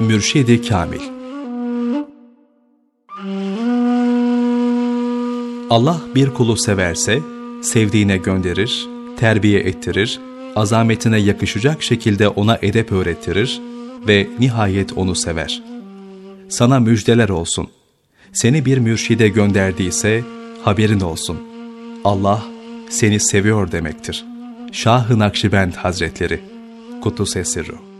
Mürşidi Kamil Allah bir kulu severse, sevdiğine gönderir, terbiye ettirir, azametine yakışacak şekilde ona edep öğrettirir ve nihayet onu sever. Sana müjdeler olsun. Seni bir mürşide gönderdiyse haberin olsun. Allah seni seviyor demektir. Şah-ı Nakşibend Hazretleri Kutu Sesirru